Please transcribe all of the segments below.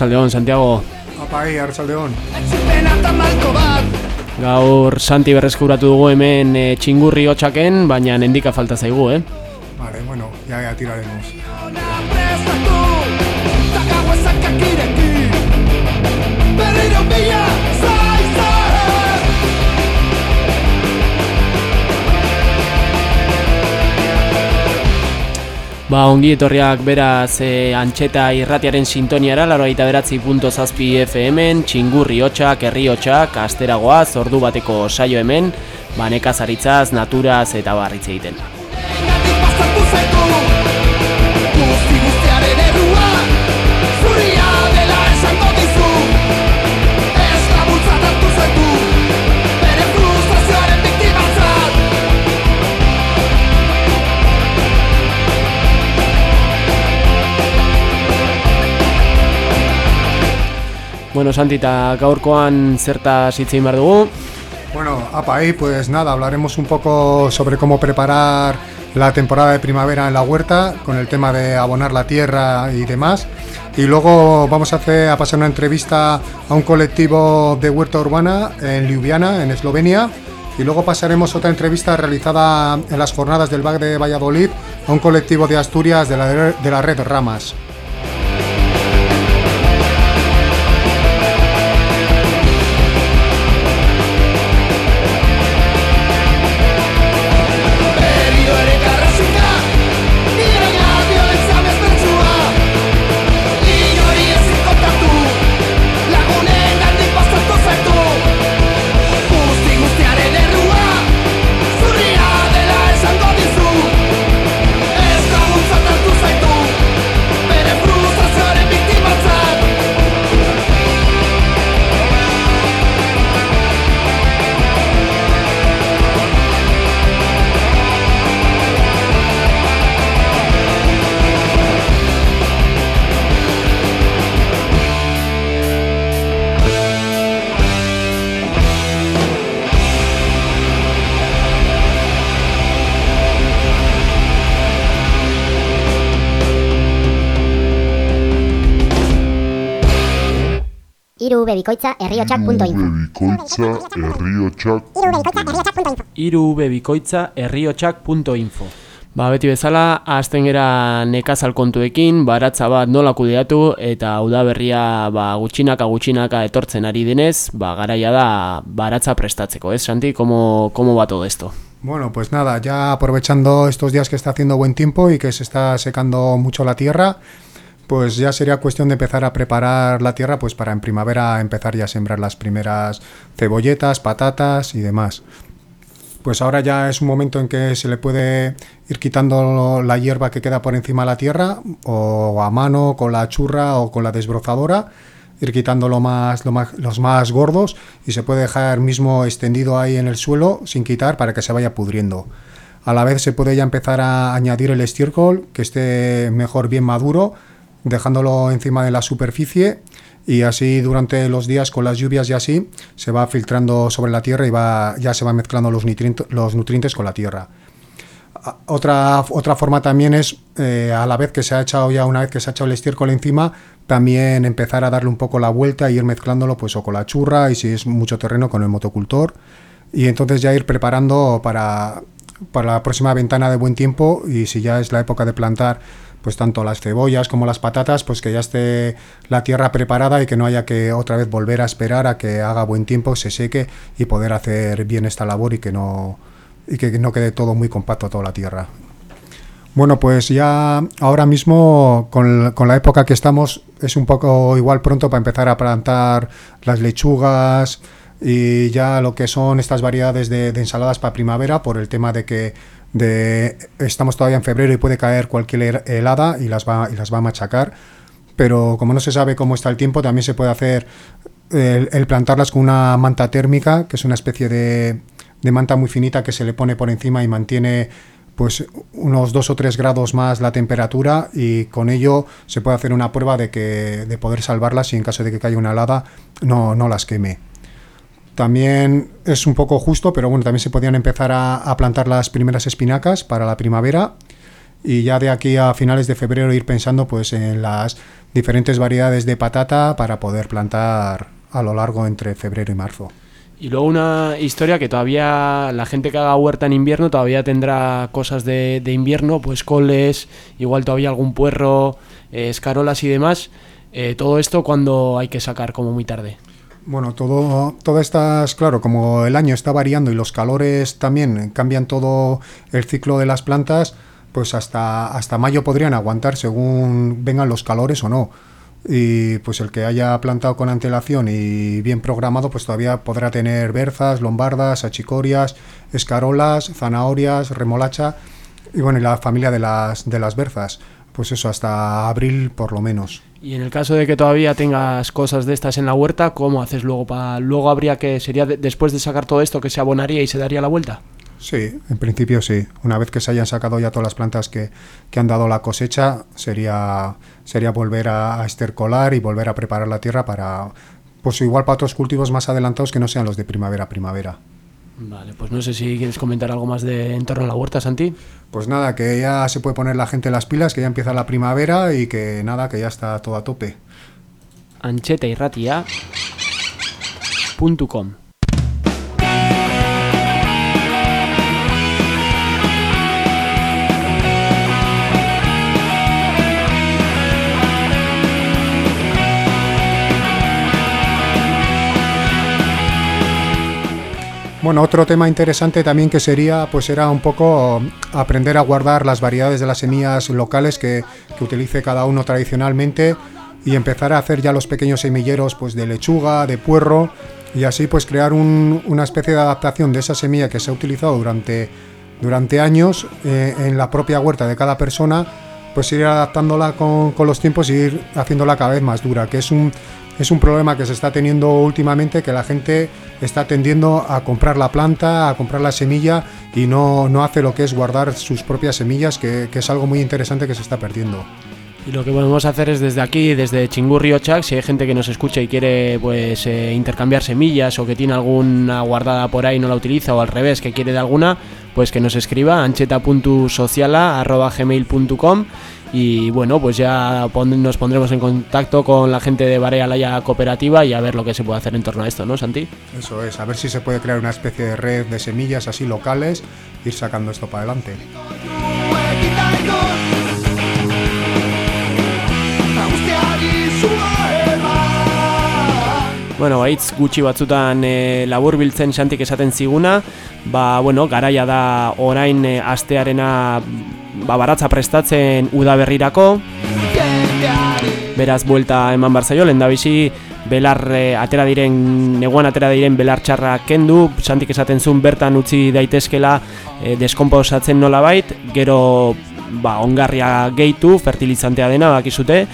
Arratsaldeon Santiago. Apai, Arratsaldeon. Gaur Santi berreskuratu dugu hemen e, txingurri hotxaken, baina nendika falta zaigu, eh? Vale, bueno, ya, ya tiraremos. Ba, ongi etorriak beraz e, antxeta irratiaren sintoniara, laro aita beratzi punto zazpi FM-en, txingurri hotxak, herri hotxak, asteragoaz, ordu bateko saio hemen, ba, nekazaritzaz, naturaz eta barritze egiten. Bueno, Santi, eta gaurkoan zerta hitzein behar dugu? Bueno, pues nada, hablaremos un poco sobre cómo preparar la temporada de primavera en la huerta, con el tema de abonar la tierra y demás. Y luego vamos a hacer a pasar una entrevista a un colectivo de huerta urbana en Ljubljana, en Eslovenia. Y luego pasaremos otra entrevista realizada en las jornadas del BAC de Valladolid a un colectivo de Asturias de la, de la red Ramas. Bebikoitza herriotxak.info irubebikoitza herriotxak.info Ba, beti bezala, azten gera nekazal kontuekin, baratza bat nola kudeatu eta udaberria ba, gutxinaka gutxinaka etortzen ari denez, ba, garaia da baratza prestatzeko, ¿es, Santi? ¿Cómo, ¿Cómo va todo esto? Bueno, pues nada, ya aprovechando estos días que está haciendo buen tiempo y que se está secando mucho la tierra, pues ya sería cuestión de empezar a preparar la tierra pues para en primavera empezar ya a sembrar las primeras cebolletas, patatas y demás. Pues ahora ya es un momento en que se le puede ir quitando la hierba que queda por encima de la tierra o a mano con la churra o con la desbrozadora ir quitando lo más, más, los más gordos y se puede dejar mismo extendido ahí en el suelo sin quitar para que se vaya pudriendo. A la vez se puede ya empezar a añadir el estiércol que esté mejor bien maduro dejándolo encima de la superficie y así durante los días con las lluvias y así se va filtrando sobre la tierra y va, ya se van mezclando los nutrientes, los nutrientes con la tierra. Otra, otra forma también es, eh, a la vez que se ha echado ya, una vez que se ha echado el estiércol encima, también empezar a darle un poco la vuelta e ir mezclándolo pues o con la churra y si es mucho terreno con el motocultor y entonces ya ir preparando para, para la próxima ventana de buen tiempo y si ya es la época de plantar pues tanto las cebollas como las patatas, pues que ya esté la tierra preparada y que no haya que otra vez volver a esperar a que haga buen tiempo, se seque y poder hacer bien esta labor y que no, y que no quede todo muy compacto toda la tierra. Bueno, pues ya ahora mismo con, la época que estamos es un poco igual pronto para empezar a plantar las lechugas y ya lo que son estas variedades de, ensaladas para primavera por el tema de que de, estamos todavía en febrero y puede caer cualquier helada y las va, y las va a machacar. Pero como no se sabe cómo está el tiempo, también se puede hacer el, plantarlas con una manta térmica, que es una especie de, de manta muy finita que se le pone por encima y mantiene pues unos 2 o 3 grados más la temperatura y con ello se puede hacer una prueba de que de poder salvarlas y en caso de que caiga una helada no, no las queme. También es un poco justo, pero bueno, también se podían empezar a, plantar las primeras espinacas para la primavera y ya de aquí a finales de febrero ir pensando pues en las diferentes variedades de patata para poder plantar a lo largo entre febrero y marzo. Y luego una historia que todavía la gente que haga huerta en invierno todavía tendrá cosas de, invierno, pues coles, igual todavía algún puerro, eh, escarolas y demás. Eh, todo esto cuando hay que sacar como muy tarde. Bueno, todo, todas estas, claro, como el año está variando y los calores también cambian todo el ciclo de las plantas, pues hasta, hasta mayo podrían aguantar según vengan los calores o no y pues el que haya plantado con antelación y bien programado pues todavía podrá tener berzas, lombardas, achicorias, escarolas, zanahorias, remolacha y bueno, y la familia de las de las berzas, pues eso hasta abril por lo menos. Y en el caso de que todavía tengas cosas de estas en la huerta, ¿cómo haces luego para luego habría que sería después de sacar todo esto que se abonaría y se daría la vuelta? Sí, en principio sí. Una vez que se hayan sacado ya todas las plantas que, han dado la cosecha, sería, sería volver a, estercolar y volver a preparar la tierra para, pues igual para otros cultivos más adelantados que no sean los de primavera-primavera. Vale, pues no sé si quieres comentar algo más de en torno a la huerta, Santi. Pues nada, que ya se puede poner la gente las pilas, que ya empieza la primavera y que nada, que ya está todo a tope. Ancheta y Bueno, otro tema interesante también que sería, pues era un poco aprender a guardar las variedades de las semillas locales que, utilice cada uno tradicionalmente y empezar a hacer ya los pequeños semilleros pues de lechuga, de puerro y así pues crear una especie de adaptación de esa semilla que se ha utilizado durante, durante años eh, en la propia huerta de cada persona pues ir adaptándola con, con los tiempos y ir haciéndola cada vez más dura, que es un, es un problema que se está teniendo últimamente, que la gente está tendiendo a comprar la planta, a comprar la semilla y no, no hace lo que es guardar sus propias semillas, que, es algo muy interesante que se está perdiendo. Y lo que podemos hacer es desde aquí, desde Chingurri o si hay gente que nos escucha y quiere pues eh, intercambiar semillas o que tiene alguna guardada por ahí y no la utiliza o al revés, que quiere de alguna, pues que nos escriba ancheta.sociala.gmail.com y bueno, pues ya nos pondremos en contacto con la gente de Barea Laya Cooperativa y a ver lo que se puede hacer en torno a esto, ¿no, Santi? Eso es, a ver si se puede crear una especie de red de semillas así locales, ir sacando esto para adelante. Bueno, baitz gutxi batzutan e, laburbiltzen xantik esaten ziguna, ba, bueno, garaia da orain e, astearena ba, baratza prestatzen udaberrirako. Beraz buelta eman bar zaio bizi belar eh, atera diren neguan atera diren belar txarra kendu santik esaten zuen bertan utzi daitezkela e, deskomposatzen nolabait gero ba, ongarria gehitu fertilizantea dena bakizute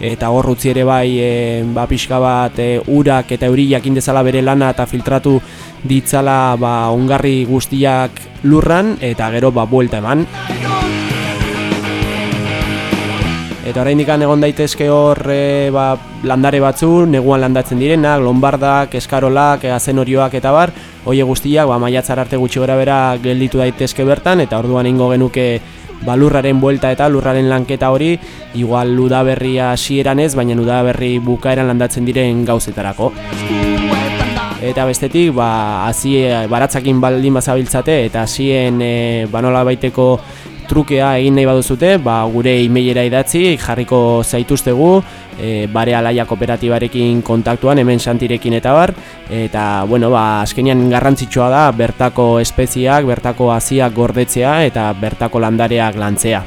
eta hor utzi ere bai e, ba, pixka bat e, urak eta euriak indezala bere lana eta filtratu ditzala ba, ongarri guztiak lurran eta gero ba, buelta eman Eta oraindik egon daitezke hor e, ba, landare batzu, neguan landatzen direnak, lombardak, eskarolak, azenorioak eta bar, hoie guztiak ba, maiatzar arte gutxi gora bera gelditu daitezke bertan, eta orduan ingo genuke ba, lurraren buelta eta lurraren lanketa hori, igual ludaberria hasieran ez, baina ludaberri bukaeran landatzen diren gauzetarako. Eta bestetik, ba, hazi baratzakin baldin bazabiltzate, eta hasien e, banola baiteko trukea egin nahi baduzute, ba, gure emailera idatzi, jarriko zaituztegu, e, bare alaia kooperatibarekin kontaktuan, hemen santirekin eta bar, eta, bueno, ba, azkenean garrantzitsua da, bertako espeziak, bertako hasiak gordetzea, eta bertako landareak lantzea.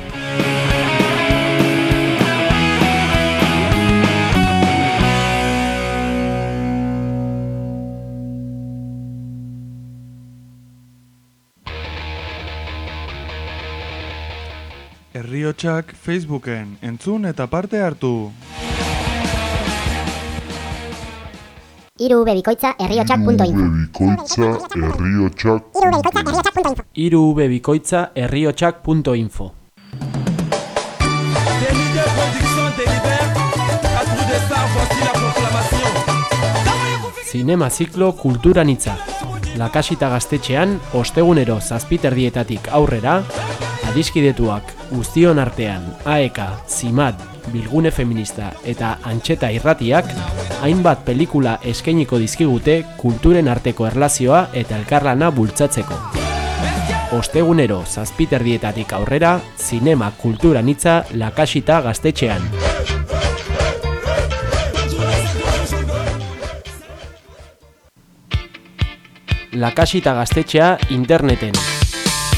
Herriotsak Facebooken entzun eta parte hartu. irubebikoitza herriotxak.info Irubebikoitza herriotxak.info Irubebikoitza herriotxak.info Des la proclamation Zinema ziklo kulturan Lakasita gaztetxean, ostegunero zazpiterdietatik aurrera, adiskidetuak guztion artean AEK, Zimat, Bilgune Feminista eta Antxeta Irratiak hainbat pelikula eskainiko dizkigute kulturen arteko erlazioa eta elkarlana bultzatzeko. Ostegunero zazpiterdietatik aurrera, zinema kultura nitza lakasita gaztetxean. Lakasita gaztetxea interneten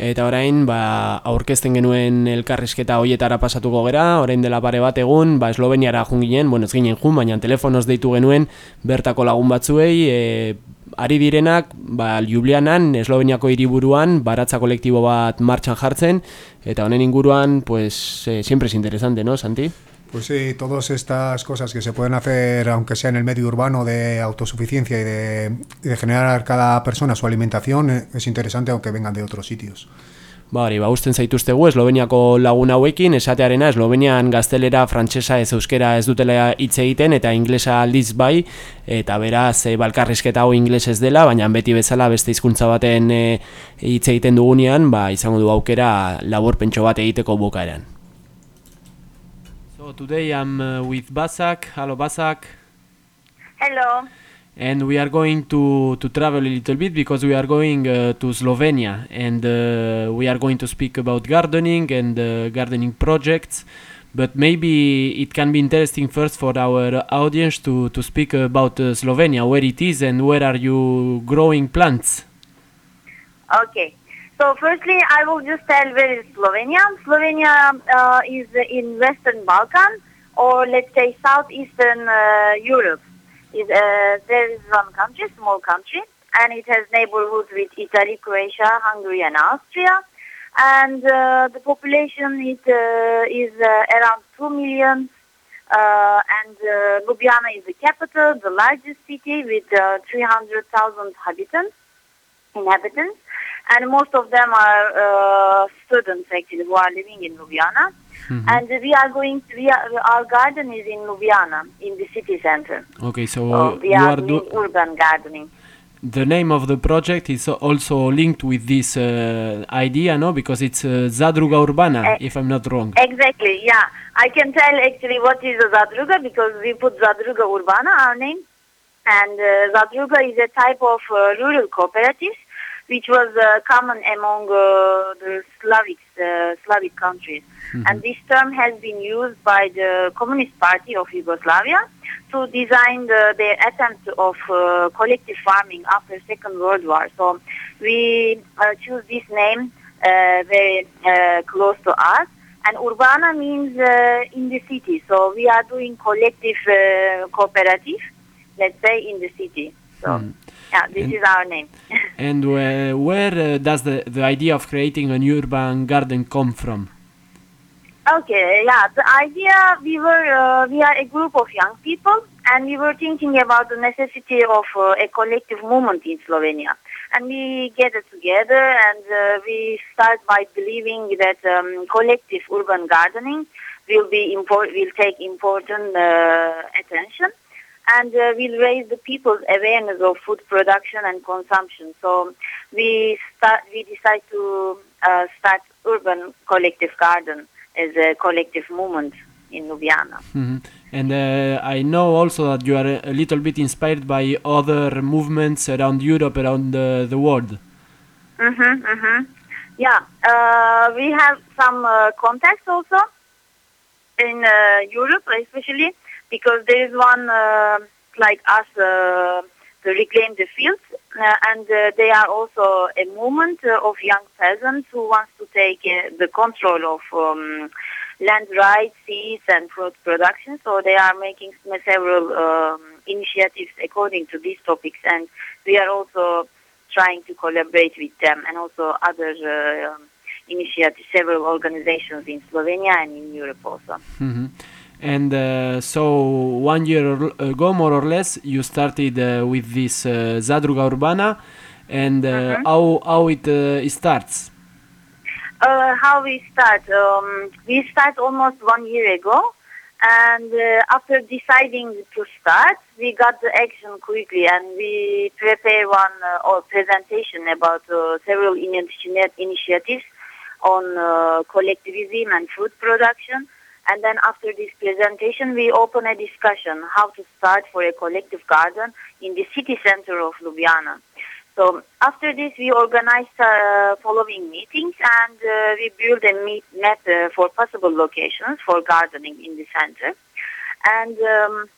Eta orain, ba, aurkezten genuen elkarrizketa hoietara pasatuko gera, orain dela pare bat egun, ba, Esloveniara jun ginen, bueno, ez ginen jun, baina telefonoz deitu genuen bertako lagun batzuei, e, ari direnak, ba, Ljubljanan, Esloveniako hiriburuan, baratza kolektibo bat martxan jartzen, eta honen inguruan, pues, eh, siempre es interesante, no, Santi? Pues sí, todas estas cosas que se pueden hacer, aunque sea en el medio urbano, de autosuficiencia y de, de generar cada persona su alimentación, eh, es interesante aunque vengan de otros sitios. Ba, hori, ba, usten zaituztegu Esloveniako lagun hauekin, esatearena Eslovenian gaztelera, frantsesa ez euskera ez dutela hitz egiten eta inglesa aldiz bai, eta beraz e, balkarrizketa hau ingles ez dela, baina beti bezala beste hizkuntza baten eh, hitz egiten dugunean, ba, izango du aukera labor pentso bat egiteko bukaeran. So today I'm uh, with Basak. Hello Basak. Hello. And we are going to, to travel a little bit because we are going uh, to Slovenia and uh, we are going to speak about gardening and uh, gardening projects. But maybe it can be interesting first for our audience to, to speak about uh, Slovenia, where it is and where are you growing plants. Okay. So firstly, I will just tell where is Slovenia. Slovenia uh, is in Western Balkan, or let's say Southeastern uh, Europe. Is uh, there is one country, small country, and it has neighborhoods with Italy, Croatia, Hungary, and Austria. And uh, the population is uh, is uh, around two million. And Ljubljana is the capital, the largest city with uh, 300,000 inhabitants. Inhabitants and most of them are uh, students actually who are living in Ljubljana. Mm-hmm. And we are going. To, we are, our garden is in Ljubljana, in the city center. Okay, so, so we you are, are doing do urban gardening. the name of the project is also linked with this uh, idea, no? Because it's uh, Zadruga Urbana, Eh, if I'm not wrong. Exactly. Yeah, I can tell actually what is a Zadruga because we put Zadruga Urbana our name, and uh, Zadruga is a type of uh, rural cooperative which was uh, common among uh, the Slavic uh, Slavic countries. And this term has been used by the Communist Party of Yugoslavia to design the, their attempt of uh, collective farming after Second World War. So we uh, choose this name uh, very uh, close to us. And urbana means uh, in the city. So we are doing collective uh, cooperative, let's say, in the city. So yeah, this And- is our name. And uh, where uh, does the, the idea of creating an urban garden come from? Okay, yeah. The idea we were uh, we are a group of young people, and we were thinking about the necessity of uh, a collective movement in Slovenia. And we gathered together, and uh, we start by believing that um, collective urban gardening will be import will take important uh, attention. And uh, we'll raise the people's awareness of food production and consumption. So we start, we decide to uh, start urban collective garden as a collective movement in Ljubljana. Mhm. And uh, I know also that you are a little bit inspired by other movements around Europe, around the, the world. Mm-hmm, mm-hmm. Yeah, uh, we have some uh, contacts also in uh, Europe, especially because there is one uh, like us uh, to reclaim the fields, uh, and they are also a movement of young peasants who wants to take the control of um, land rights, seeds, and fruit production. So they are making several um, initiatives according to these topics, and we are also trying to collaborate with them and also other uh, initiatives, several organizations in Slovenia and in Europe also. Mhm. And uh, so one year ago, more or less, you started uh, with this uh, Zadruga Urbana, and uh, how how it uh, starts. Uh, how we start? Um, we start almost one year ago, and uh, after deciding to start, we got the action quickly, and we prepare one uh, or presentation about uh, several initi- initiatives on uh, collectivism and food production. And then after this presentation, we open a discussion how to start for a collective garden in the city center of Ljubljana. So after this, we organized uh, following meetings and uh, we built a meet, map uh, for possible locations for gardening in the center. And um,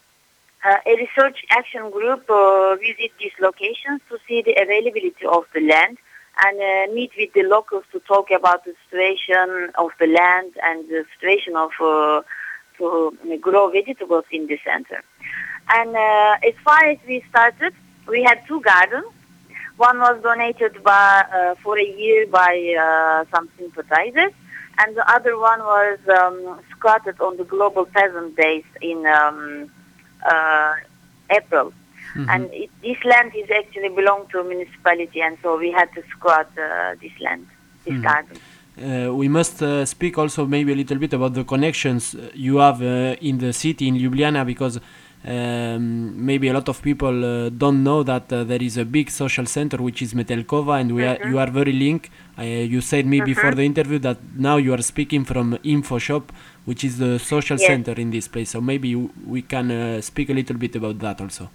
uh, a research action group uh, visit these locations to see the availability of the land and uh, meet with the locals to talk about the situation of the land and the situation of uh, to grow vegetables in the center. And uh, as far as we started, we had two gardens. One was donated by, uh, for a year by uh, some sympathizers, and the other one was um, squatted on the Global Peasant Days in um, uh, April. And it, this land is actually belong to a municipality, and so we had to squat uh, this land, this garden. Uh, we must uh, speak also maybe a little bit about the connections uh, you have uh, in the city in Ljubljana because um, maybe a lot of people uh, don't know that uh, there is a big social center which is Metelkova and we are, you are very linked. Uh, you said me before the interview that now you are speaking from Info Shop which is the social Yes. center in this place. So maybe we can uh, speak a little bit about that also.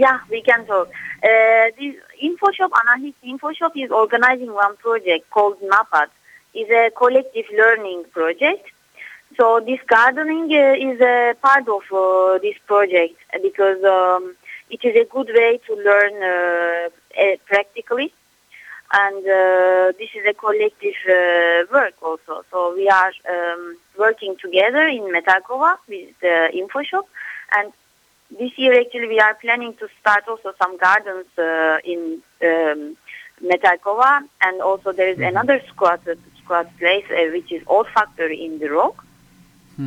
Yeah, we can talk. Uh, this InfoShop, Anarchist InfoShop is organizing one project called NAPAD. It's a collective learning project. So this gardening uh, is a part of uh, this project because um, it is a good way to learn uh, uh, practically. And uh, this is a collective uh, work also. So we are um, working together in Metakova with uh, InfoShop. And this year actually we are planning to start also some gardens uh, in um, Metakova and also there is another squat squat place uh, which is old factory in the rock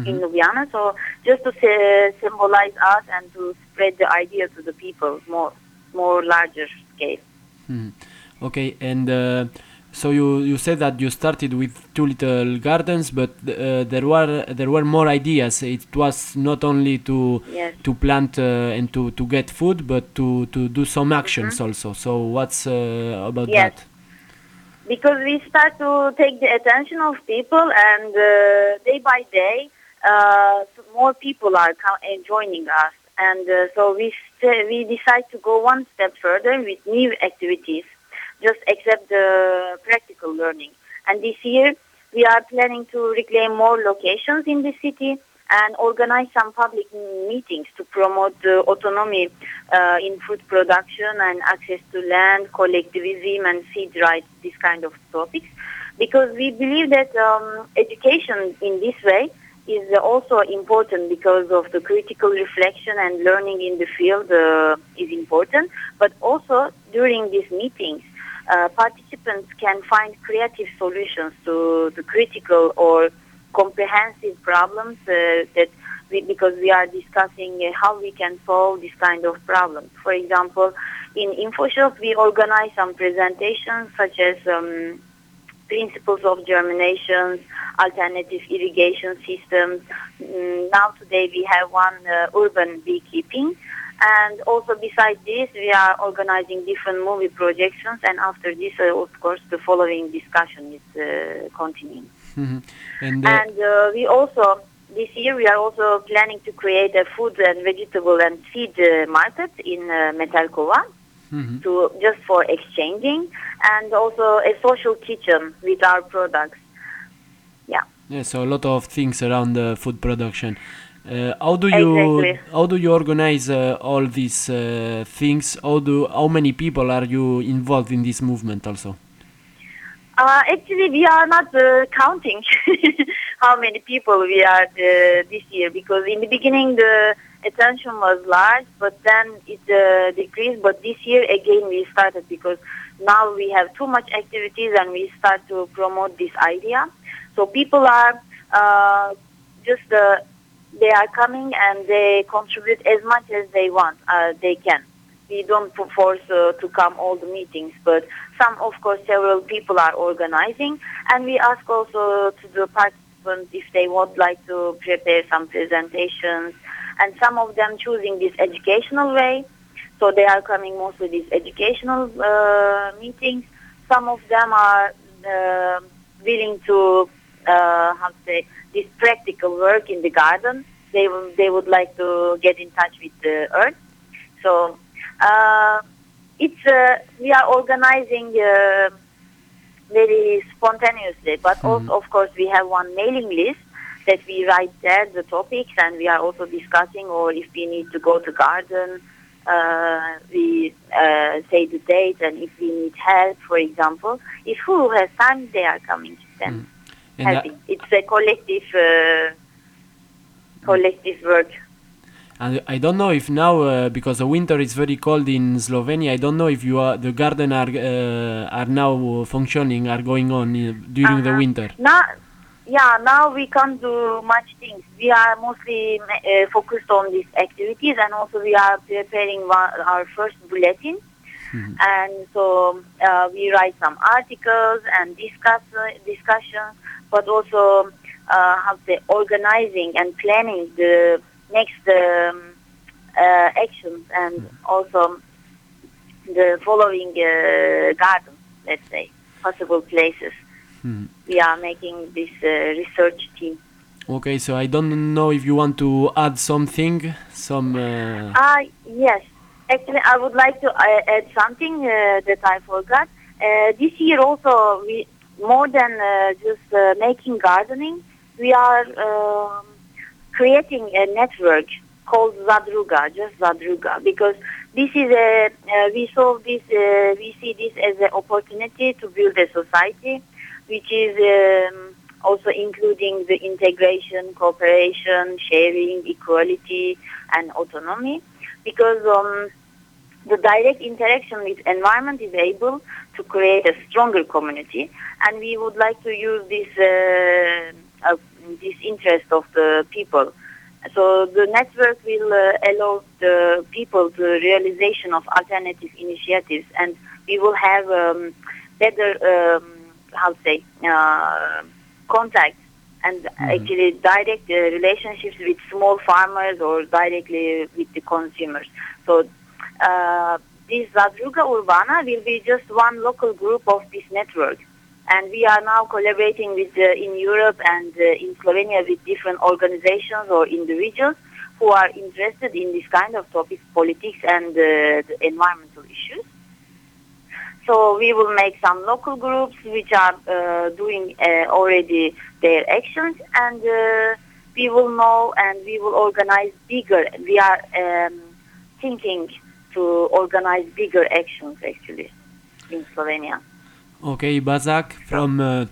in Ljubljana. So just to sy- symbolize us and to spread the idea to the people more more larger scale. Mhm. Okay, and uh, so you, you said that you started with two little gardens, but uh, there were there were more ideas. It was not only to Yes. to plant uh, and to, to get food, but to, to do some actions also. So what's uh, about Mm-hmm. Yes. that? because we start to take the attention of people and uh, day by day uh, more people are joining us and uh, so we we decide to go one step further with new activities just accept the practical learning and this year we are planning to reclaim more locations in the city and organize some public meetings to promote the autonomy uh, in food production and access to land, collectivism, and seed rights, this kind of topics. Because we believe that um, education in this way is also important because of the critical reflection and learning in the field uh, is important. But also during these meetings, uh, participants can find creative solutions to the critical or comprehensive problems uh, that we, because we are discussing uh, how we can solve this kind of problems. For example, in InfoShop, we organize some presentations such as um, principles of germination, alternative irrigation systems. Mm, now today we have one uh, urban beekeeping And also besides this, we are organizing different movie projections. And after this, uh, of course, the following discussion is uh, continuing. Mhm. And, uh, And uh, we also, this year, we are also planning to create a food and vegetable and seed uh, market in uh, Metalkova mhm. to just for exchanging, and also a social kitchen with our products. Yeah. Yeah, so a lot of things around the food production. Uh, how do you Exactly. how do you organize uh, all these uh, things? How do how many people are you involved in this movement also? Uh, actually, we are not uh, counting how many people we are uh, this year because in the beginning the attention was large, but then it uh, decreased. But this year again we started because now we have too much activities and we start to promote this idea. So people are uh, just uh, they are coming and they contribute as much as they want, uh, they can. We don't force uh, to come all the meetings, but some, of course, several people are organizing, and we ask also to the participants if they would like to prepare some presentations, and some of them choosing this educational way, so they are coming mostly these educational uh, meetings. Some of them are uh, willing to, uh, how to say, this practical work in the garden. They will, they would like to get in touch with the earth. So uh, it's uh, we are organizing uh, very spontaneously, but also of course we have one mailing list that we write there the topics, and we are also discussing, or if we need to go to garden, uh, we uh, say the date, and if we need help, for example, if who has time, they are coming then And helping. It's a collective uh, collective work. And I don't know if now, uh, because the winter is very cold in Slovenia, I don't know if you are the garden are uh, are now functioning, are going on uh, during the Uh-huh. winter. Now, yeah, now we can't do much things. We are mostly uh, focused on these activities, and also we are preparing one, our first bulletin. And so uh, we write some articles and discuss uh, discussions, but also uh, how to say organizing and planning the next um, uh, actions and also the following uh, gardens, let's say, possible places. Mhm. We are making this uh, research team. Okay, so I don't know if you want to add something, some. Uh, Ah, yes. Actually, I would like to uh, add something uh, that I forgot. Uh, this year also, we more than uh, just uh, making gardening, we are um, creating a network called Zadruga, just Zadruga, because this is a uh, we saw this uh, we see this as an opportunity to build a society, which is um, also including the integration, cooperation, sharing, equality, and autonomy, because um, the direct interaction with environment is able to create a stronger community, and we would like to use this uh, uh, this interest of the people. So the network will uh, allow the people the realization of alternative initiatives, and we will have um, better um, how to say uh, contact and actually direct uh, relationships with small farmers or directly with the consumers. So uh, this Zadruga Urbana will be just one local group of this network. And we are now collaborating with uh, in Europe and uh, in Slovenia with different organizations or individuals who are interested in this kind of topics, politics and uh, environmental issues. So we will make some local groups which are uh, doing already their actions, and we will know and we will organize bigger. We are um, thinking to organize bigger actions actually in Slovenia. okay, Bazak from uh,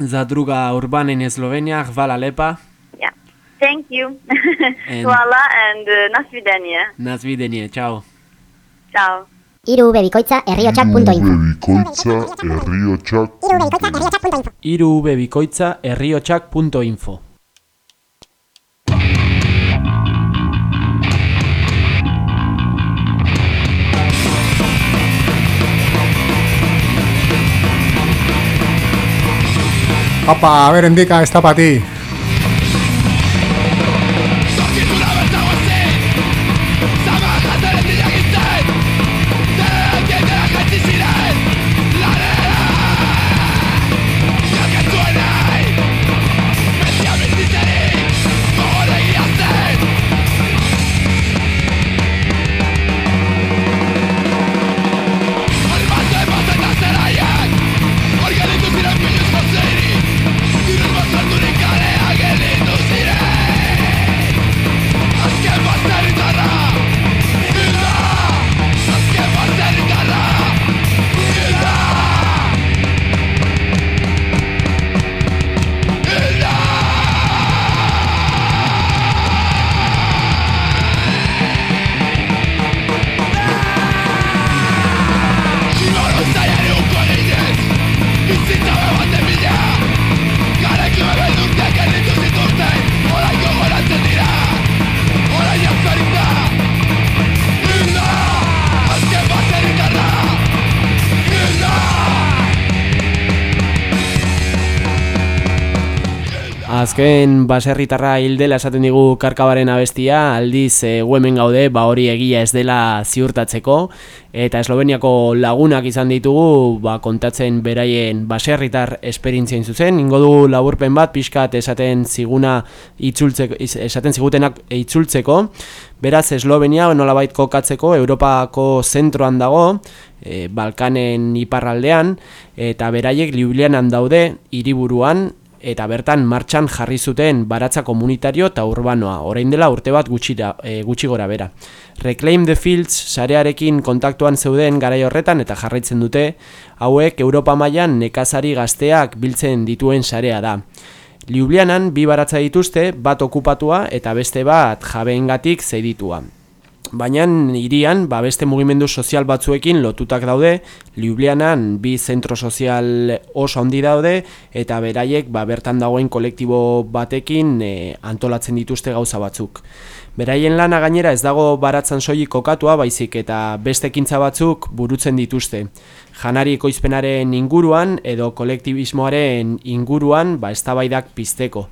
Zadruga Urbana in Slovenia, hvala lepa. Yeah. Thank you. And- Hvala and uh, nasvidenje. Nasvidenje, čau. Ciao. irubebikoitza herriotxak.info Bikoitza herriotxak irubebikoitza herriotxak.info Apa, a ver, indica, está para ti. Azken baserritarra hil dela esaten digu karkabaren abestia, aldiz e, hemen gaude, ba hori egia ez dela ziurtatzeko, eta Esloveniako lagunak izan ditugu, ba kontatzen beraien baserritar esperintzien zuzen, ingo du laburpen bat, pixkat esaten ziguna itzultzeko, esaten zigutenak itzultzeko, beraz Eslovenia nolabait kokatzeko Europako zentroan dago, e, Balkanen iparraldean, eta beraiek Liublianan daude, hiriburuan eta bertan martxan jarri zuten baratza komunitario eta urbanoa, orain dela urte bat gutxira, e, gutxi gora bera. Reclaim the Fields sarearekin kontaktuan zeuden garai horretan eta jarraitzen dute, hauek Europa mailan nekazari gazteak biltzen dituen sarea da. Liublianan bi baratza dituzte, bat okupatua eta beste bat jabeengatik zeiditua baina irian ba, beste mugimendu sozial batzuekin lotutak daude, Liublianan bi zentro sozial oso handi daude, eta beraiek ba, bertan dagoen kolektibo batekin e, antolatzen dituzte gauza batzuk. Beraien lana gainera ez dago baratzan soilik kokatua baizik eta beste ekintza batzuk burutzen dituzte. Janari ekoizpenaren inguruan edo kolektibismoaren inguruan ba, eztabaidak pizteko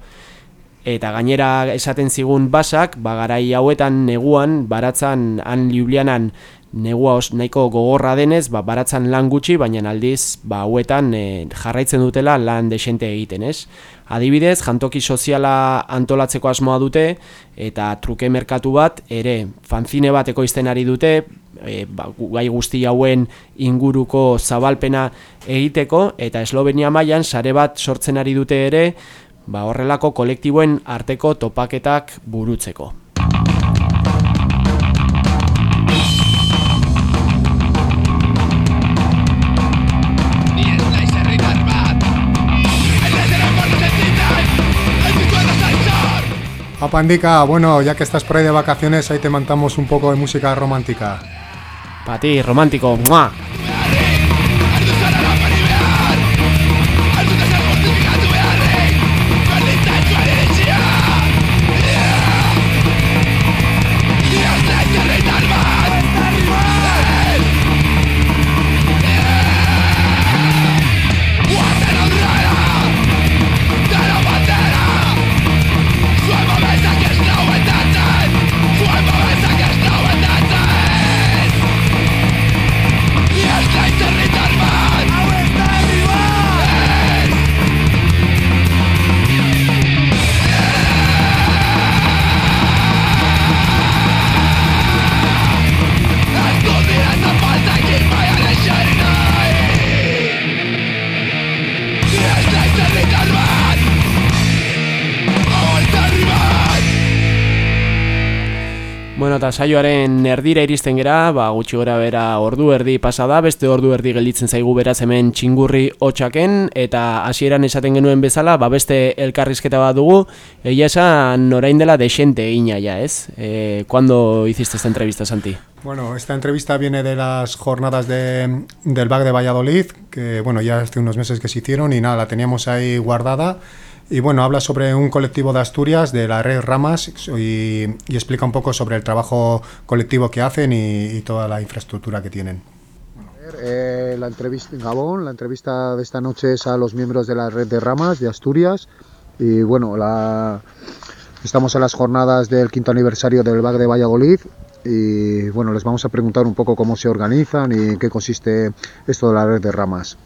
eta gainera esaten zigun basak, ba garai hauetan neguan baratzan han Liublianan negua os nahiko gogorra denez, ba, baratzan lan gutxi, baina aldiz ba hauetan e, jarraitzen dutela lan desente egiten, ez? Adibidez, jantoki soziala antolatzeko asmoa dute eta truke merkatu bat ere fanzine bat ekoizten ari dute, e, ba, gai guzti hauen inguruko zabalpena egiteko eta Eslovenia mailan sare bat sortzen ari dute ere, ba horrelako kolektiboen arteko topaketak burutzeko. Apandika, bueno, ya que estás por ahí de vacaciones, ahí te mandamos un poco de música romántica. Para ti, romántico. ¡Mua! Saioaren erdira iristen gera, ba, gutxi gora bera ordu erdi pasada, beste ordu erdi gelditzen zaigu beraz hemen txingurri hotxaken, eta hasieran esaten genuen bezala, ba, beste elkarrizketa bat dugu, egia esan orain dela desente egina ya, ez? E, ¿Cuándo hiciste esta entrevista, Santi? Bueno, esta entrevista viene de las jornadas de, del BAC de Valladolid, que bueno, ya hace unos meses que se hicieron y nada, la teníamos ahí guardada. Y bueno, habla sobre un colectivo de Asturias, de la red Ramas, y, y explica un poco sobre el trabajo colectivo que hacen y, y toda la infraestructura que tienen. Eh, la entrevista en Gabón, la entrevista de esta noche es a los miembros de la red de Ramas de Asturias. Y bueno, la, estamos en las jornadas del quinto aniversario del BAC de Valladolid. Y bueno, les vamos a preguntar un poco cómo se organizan y en qué consiste esto de la red de ramas.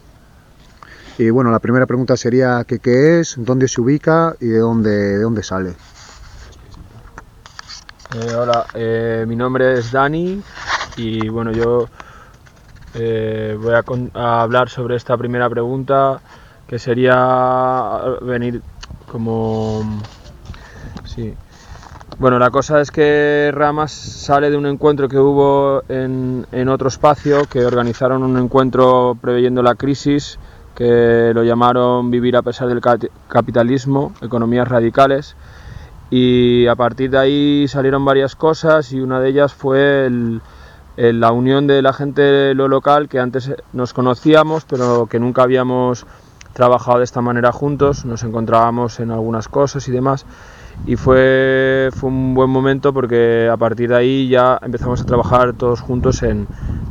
Y bueno, la primera pregunta sería ¿qué, es, dónde se ubica y de dónde, de dónde sale? Eh, hola, eh, mi nombre es Dani y bueno, yo eh, voy a hablar sobre esta primera pregunta que sería venir como... Sí. Bueno, la cosa es que Ramas sale de un encuentro que hubo en, en otro espacio, que organizaron un encuentro preveyendo la crisis, que lo llamaron Vivir a pesar del ca- capitalismo, economías radicales. Y a partir de ahí salieron varias cosas y una de ellas fue el- el- la unión de la gente de lo local que antes nos conocíamos pero que nunca habíamos trabajado de esta manera juntos, nos encontrábamos en algunas cosas y demás y fue, fue un buen momento porque a partir de ahí ya empezamos a trabajar todos juntos en,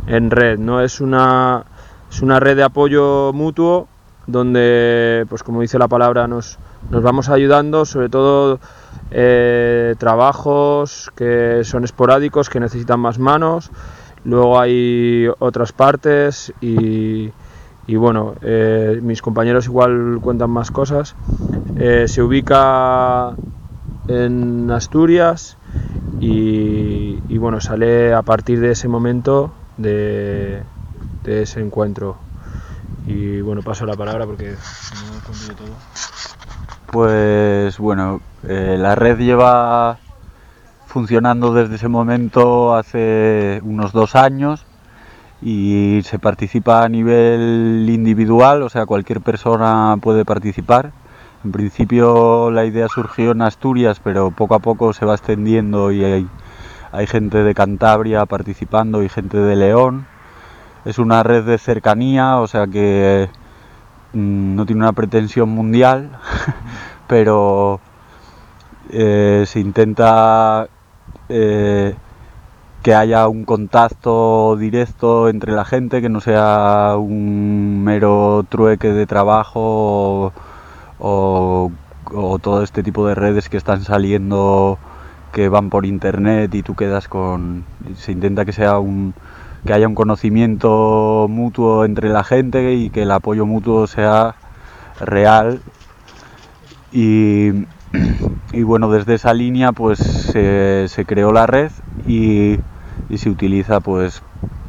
en red. ¿no? Es, una, es una red de apoyo mutuo donde, pues como dice la palabra, nos, nos vamos ayudando, sobre todo eh, trabajos que son esporádicos, que necesitan más manos, luego hay otras partes y, bueno, eh, mis compañeros igual cuentan más cosas. Eh, se ubica en Asturias y, y bueno, sale a partir de ese momento de, de ese encuentro. Y bueno, paso la palabra porque no todo. Pues bueno, eh, la red lleva funcionando desde ese momento hace unos dos años y se participa a nivel individual, o sea, cualquier persona puede participar. En principio la idea surgió en Asturias, pero poco a poco se va extendiendo y hay, hay gente de Cantabria participando y gente de León. Es una red de cercanía, o sea que mm, no tiene una pretensión mundial, pero eh, se intenta eh, que haya un contacto directo entre la gente, que no sea un mero trueque de trabajo o, o todo este tipo de redes que están saliendo que van por internet y tú quedas con se intenta que sea un que haya un conocimiento mutuo entre la gente y que el apoyo mutuo sea real. Y, bueno desde esa línea pues se, creó la red y, se utiliza pues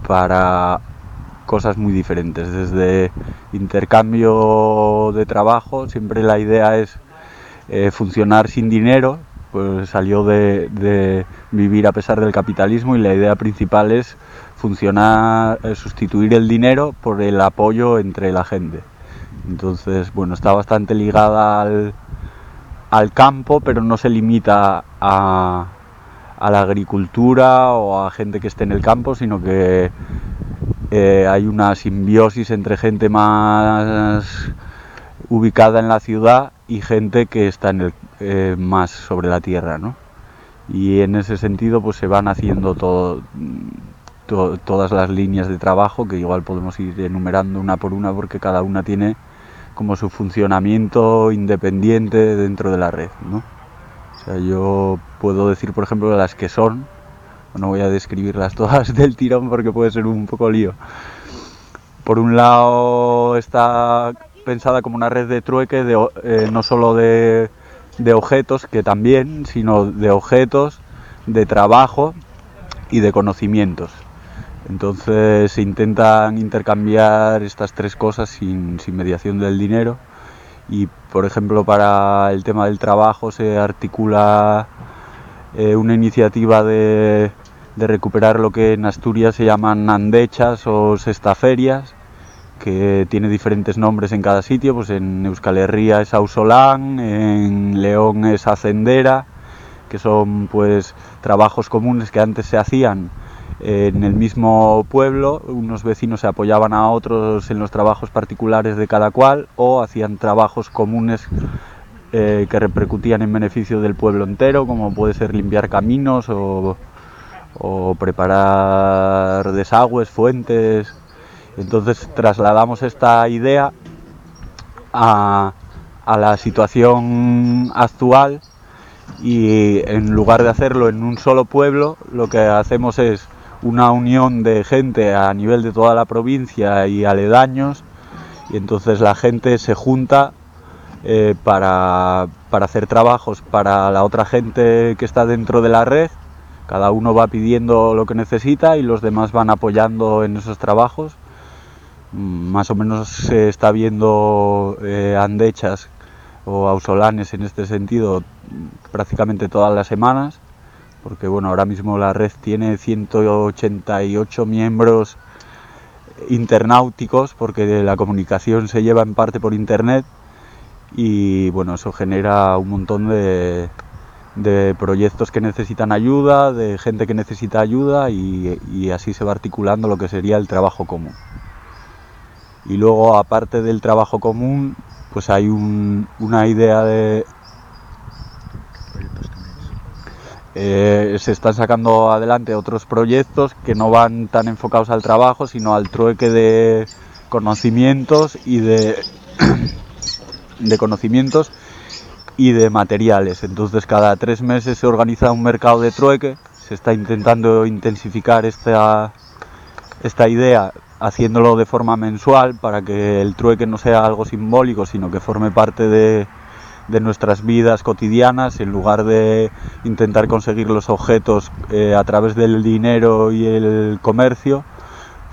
para cosas muy diferentes, desde intercambio de trabajo, siempre la idea es eh, funcionar sin dinero, pues salió de vivir a pesar del capitalismo y la idea principal es funcionar, eh, sustituir el dinero por el apoyo entre la gente. Entonces, bueno, está bastante ligada al, al campo, pero no se limita a, a la agricultura o a gente que esté en el campo, sino que eh, hay una simbiosis entre gente más ubicada en la ciudad y gente que está en el, eh, más sobre la tierra, ¿no? Y en ese sentido pues se van haciendo todo, to- todas las líneas de trabajo que igual podemos ir enumerando una por una porque cada una tiene como su funcionamiento independiente dentro de la red, ¿no? O sea, yo puedo decir, por ejemplo, las que son, no voy a describirlas todas del tirón porque puede ser un poco lío. Por un lado está pensada como una red de trueque, eh, no solo de, de objetos, que también, sino de objetos, de trabajo y de conocimientos. Entonces se intentan intercambiar estas tres cosas sin, sin mediación del dinero. Y por ejemplo para el tema del trabajo se articula eh, una iniciativa de, de recuperar lo que en Asturias se llaman andechas o sextaferias que tiene diferentes nombres en cada sitio, pues en Euskal Herria es Ausolán, en León es Hacendera, que son pues trabajos comunes que antes se hacían en el mismo pueblo, unos vecinos se apoyaban a otros en los trabajos particulares de cada cual o hacían trabajos comunes eh, que repercutían en beneficio del pueblo entero, como puede ser limpiar caminos o, o preparar desagües, fuentes. Entonces trasladamos esta idea a, a la situación actual y en lugar de hacerlo en un solo pueblo, lo que hacemos es una unión de gente a nivel de toda la provincia y aledaños y entonces la gente se junta eh, para, para hacer trabajos para la otra gente que está dentro de la red. Cada uno va pidiendo lo que necesita y los demás van apoyando en esos trabajos. Mm, Más o menos se está viendo eh, andechas o ausolanes en este sentido mm, prácticamente todas las semanas, porque bueno, ahora mismo la red tiene 188 miembros internauticos, porque la comunicación se lleva en parte por internet y bueno, eso genera un montón de, proyectos que necesitan ayuda, de gente que necesita ayuda y, así se va articulando lo que sería el trabajo común. Y luego, aparte del trabajo común, pues hay un- una idea de... Eh, se están sacando adelante otros proyectos que no van tan enfocados al trabajo, sino al trueque de conocimientos y de, de conocimientos y de materiales. Entonces cada tres meses se organiza un mercado de trueque, se está intentando intensificar esta, esta idea haciéndolo de forma mensual para que el trueque no sea algo simbólico, sino que forme parte de, de nuestras vidas cotidianas, en lugar de intentar conseguir los objetos eh, a través del dinero y el comercio,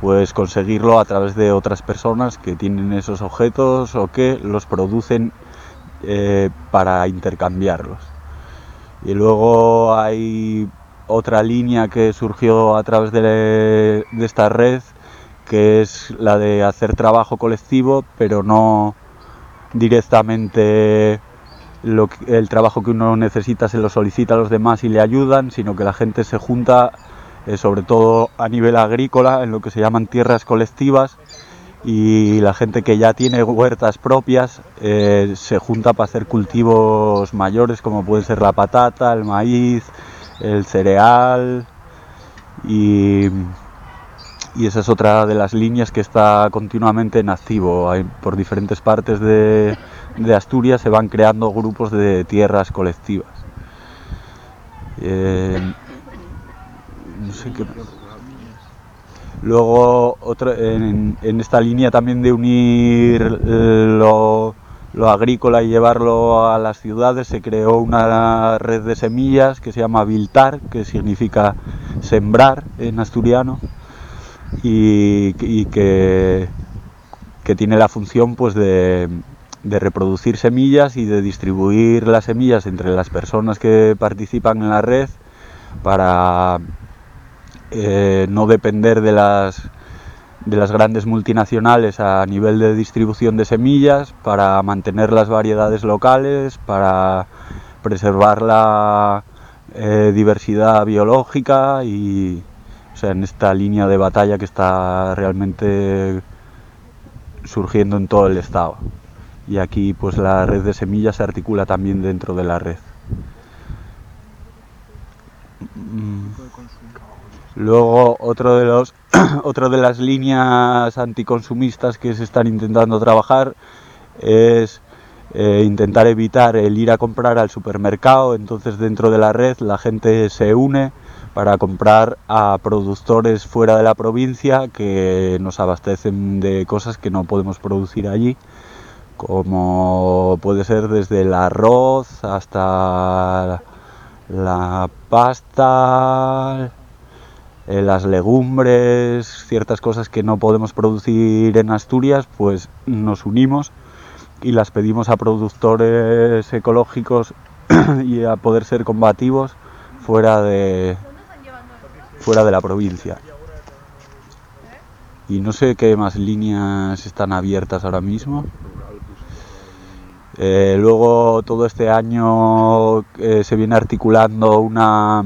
pues conseguirlo a través de otras personas que tienen esos objetos o que los producen eh, para intercambiarlos. Y luego hay otra línea que surgió a través de, de esta red, que es la de hacer trabajo colectivo, pero no directamente el trabajo que uno necesita se lo solicita a los demás y le ayudan, sino que la gente se junta, eh, sobre todo a nivel agrícola, en lo que se llaman tierras colectivas, y la gente que ya tiene huertas propias eh, se junta para hacer cultivos mayores, como pueden ser la patata, el maíz, el cereal, y, y esa es otra de las líneas que está continuamente en activo. Hay- por diferentes partes de, de Asturias se van creando grupos de tierras colectivas. Eh, no sé qué. Luego, otro, en, en esta línea también de unir eh, lo, lo agrícola y llevarlo a las ciudades, se creó una red de semillas que se llama Viltar, que significa sembrar en asturiano, y, y que, que tiene la función pues de, de reproducir semillas y de distribuir las semillas entre las personas que participan en la red para eh, no depender de las de las grandes multinacionales a nivel de distribución de semillas, para mantener las variedades locales, para preservar la eh, diversidad biológica y o sea, en esta línea de batalla que está realmente surgiendo en todo el estado. Y aquí pues la red de semillas se articula también dentro de la red. Luego otro de los otro de las líneas anticonsumistas que se están intentando trabajar es eh, intentar evitar el ir a comprar al supermercado. Entonces dentro de la red la gente se une para comprar a productores fuera de la provincia que nos abastecen de cosas que no podemos producir allí como puede ser desde el arroz hasta la pasta, eh, las legumbres, ciertas cosas que no podemos producir en Asturias, pues nos unimos y las pedimos a productores ecológicos y a poder ser combativos fuera de fuera de la provincia. Y no sé qué más líneas están abiertas ahora mismo. Eh, luego todo este año eh, se viene articulando una,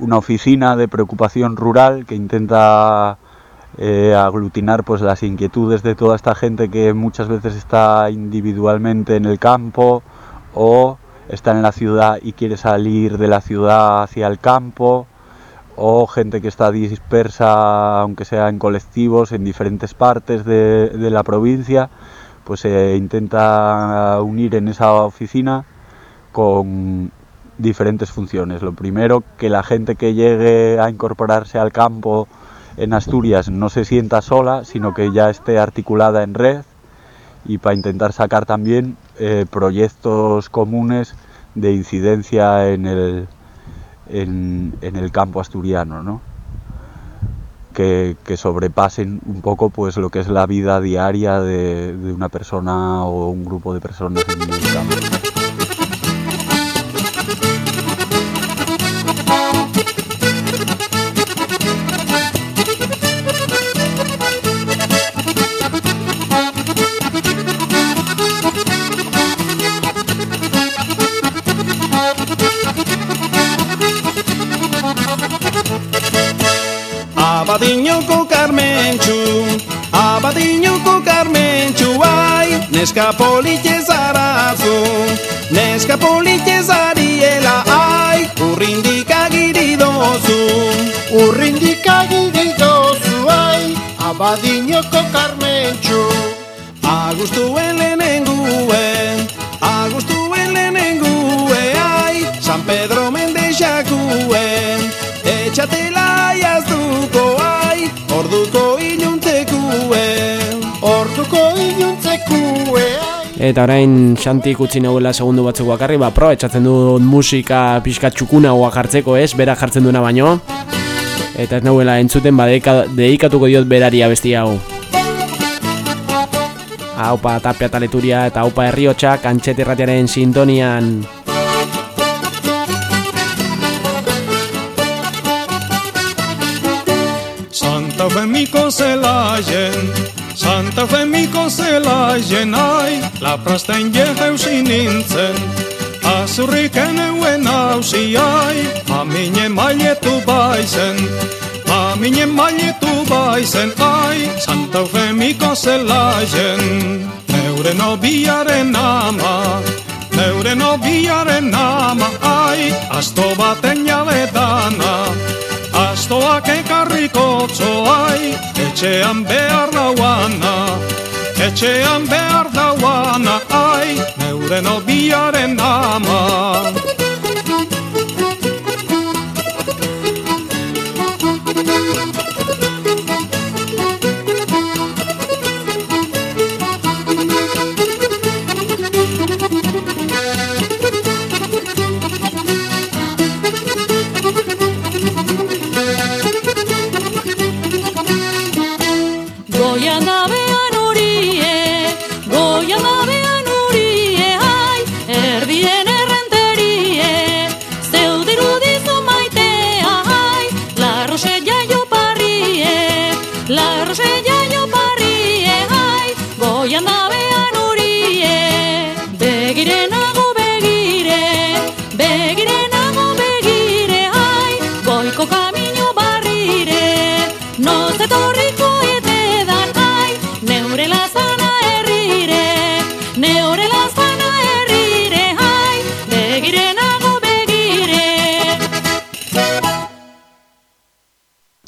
una oficina de preocupación rural que intenta eh, aglutinar pues las inquietudes de toda esta gente que muchas veces está individualmente en el campo o está en la ciudad y quiere salir de la ciudad hacia el campo o gente que está dispersa aunque sea en colectivos en diferentes partes de, de la provincia pues se intenta unir en esa oficina con diferentes funciones. Lo primero, que la gente que llegue a incorporarse al campo en Asturias no se sienta sola, sino que ya esté articulada en red y para intentar sacar también eh, proyectos comunes de incidencia en el, en, el campo asturiano, ¿no? Que, que sobrepasen un poco pues lo que es la vida diaria de, una persona o un grupo de personas en el campo. neska polite zarazu, neska polite zariela, ai, urrindik agiri dozu, urrindik agiri dozu, ai, abadinoko karmentxu, agustuen lehenenguen, Eta orain Xantik utzi nagoela segundu batzuk bakarri, ba, pro, etxatzen du musika pixka txukunagoa jartzeko ez, bera jartzen duena baino. Eta ez nagoela entzuten, ba, deika- dedikatuko diot berari abesti hau. Haupa tapia taleturia eta haupa herriotxak antxet irratiaren sintonian. Santa Femiko zelaien, Santa Femiko zela jenai, la prastain jeheusi nintzen. Azurrik eneuen hausiai, amine mailetu baizen. Amine mailetu baizen, ai, Santa Femiko zela jen. Neure nobiaren ama, neure nobiaren ama, ai, asto baten jabetana. Neure Astoak ekarriko txoai, etxean behar dauana, etxean behar dauana, ai, neure nobiaren ama.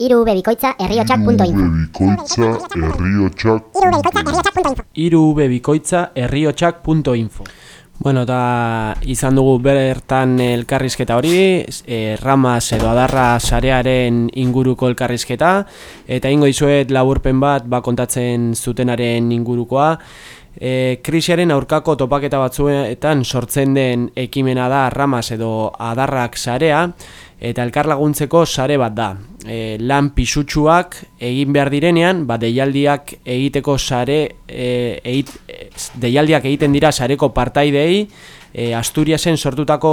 Iru bebikoitza herriotxak.info Bikoitza herriotxak irubebikoitza herriotxak.info Bueno, eta izan dugu bertan elkarrizketa hori, e, Ramas edo Adarra sarearen inguruko elkarrizketa, eta ingo dizuet laburpen bat ba kontatzen zutenaren ingurukoa. E, krisiaren aurkako topaketa batzuetan sortzen den ekimena da Ramas edo Adarrak sarea, eta elkarlaguntzeko sare bat da. E, lan pisutsuak egin behar direnean, ba, deialdiak egiteko sare, e, e, deialdiak egiten dira sareko partaidei, e, Asturiasen sortutako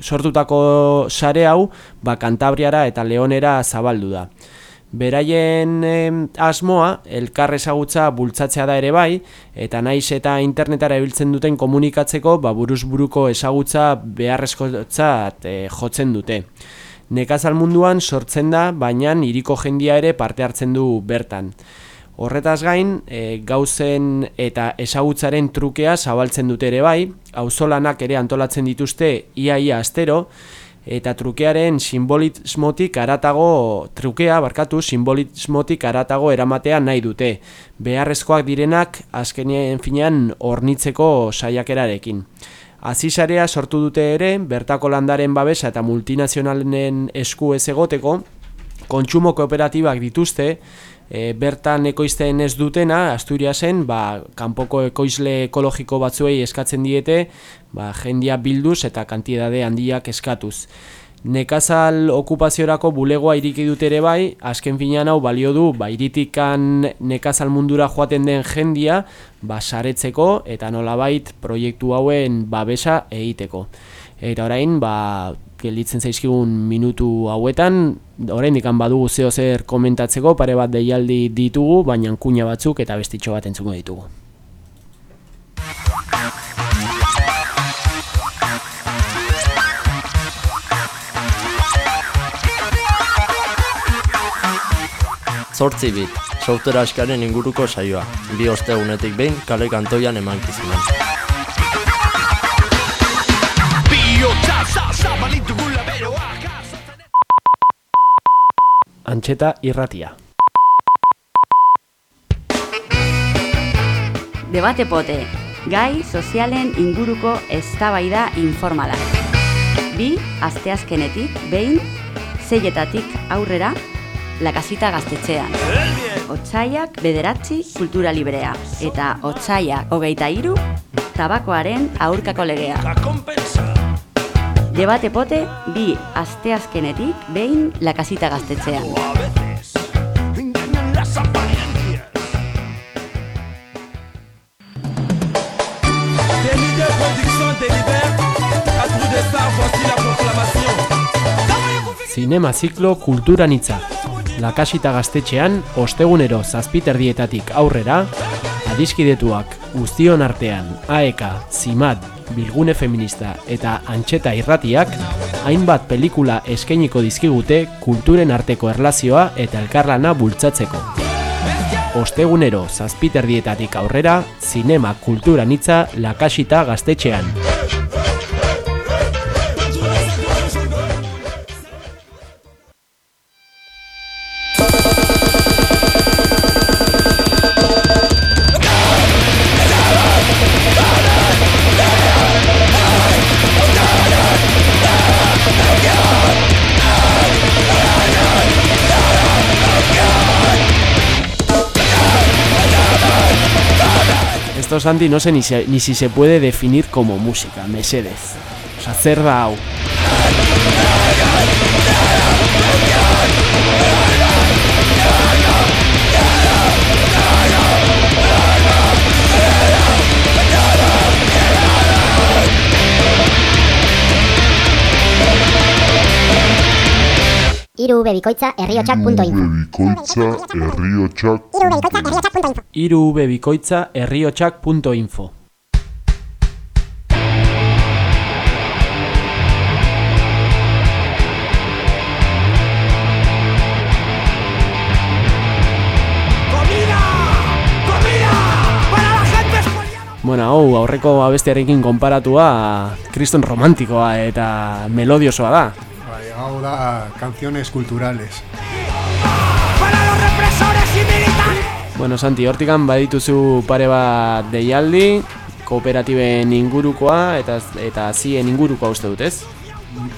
sortutako sare hau, ba, Kantabriara eta Leonera zabaldu da. Beraien em, asmoa elkar ezagutza bultzatzea da ere bai, eta naiz eta internetara ibiltzen duten komunikatzeko ba, buruz buruko ezagutza beharrezkotzat e, jotzen dute. Nekazal munduan sortzen da, baina hiriko jendia ere parte hartzen du bertan. Horretaz gain, e, gauzen eta ezagutzaren trukea zabaltzen dute ere bai, auzolanak ere antolatzen dituzte iaia astero, eta trukearen simbolismotik aratago, trukea barkatu, simbolismotik aratago eramatea nahi dute. Beharrezkoak direnak azkenien finean hornitzeko saiakerarekin. Azisarea sortu dute ere, bertako landaren babesa eta multinazionalen esku ez egoteko, kontsumo kooperatibak dituzte, e, bertan ekoizten ez dutena, Asturiasen, ba, kanpoko ekoizle ekologiko batzuei eskatzen diete, ba, jendia bilduz eta kantidade handiak eskatuz. Nekazal okupaziorako bulegoa iriki dute ere bai, azken finean hau balio du, ba, iritikan nekazal mundura joaten den jendia, ba, saretzeko eta nolabait proiektu hauen babesa egiteko. Eta orain, ba, gelditzen zaizkigun minutu hauetan, oraindik badugu zeo zer komentatzeko, pare bat deialdi ditugu, baina kuña batzuk eta bestitxo bat entzuko ditugu. Zortzi bit, software askaren inguruko saioa. Bi ostegunetik behin kale kantoian emankizunen. Antxeta irratia. Debate pote, gai sozialen inguruko eztabaida informala. Bi, asteazkenetik, behin, zeietatik aurrera, lakasita gaztetxean. Otsaiak bederatzi kultura librea eta otsaiak hogeita hiru tabakoaren aurkako legea. Debate pote, bi asteazkenetik behin lakasita gaztetxean. Zinema ziklo kulturan hitza. Lakasita gaztetxean, ostegunero zazpiterdietatik aurrera, adiskidetuak, guztion artean, aeka, zimat, Bilgune Feminista eta Antxeta Irratiak, hainbat pelikula eskainiko dizkigute kulturen arteko erlazioa eta elkarlana bultzatzeko. Ostegunero zazpiterdietatik aurrera, zinema kulturanitza lakasita gaztetxean. Santi, no sé ni, se- ni si se puede definir como música, mesedez. O sea, irubebikoitza herriotxak.info irubebikoitza herriotxak.info irubebikoitza herriotxak.info Bueno, hau aurreko abestiarekin konparatua, kriston romantikoa eta melodiosoa da. Hau da canciones culturales. Bueno, Santi, hortikan badituzu pare bat deialdi, kooperatiben ingurukoa eta eta zien ingurukoa uste dut, ez?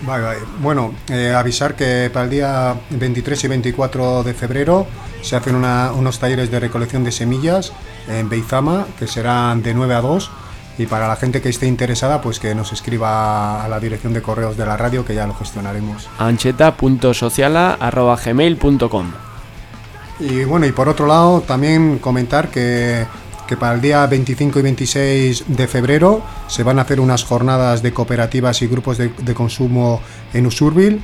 Bai, bai. Bueno, eh, avisar que para el día 23 y 24 de febrero se hacen una- unos talleres de recolección de semillas en Beizama, que serán de 9 a 2. Y para la gente que esté interesada, pues que nos escriba a la dirección de correos de la radio, que ya lo gestionaremos. ancheta.sociala.gmail.com Y bueno, y por otro lado, también comentar que, que para el día 25 y 26 de febrero se van a hacer unas jornadas de cooperativas y grupos de, de consumo en Usurbil.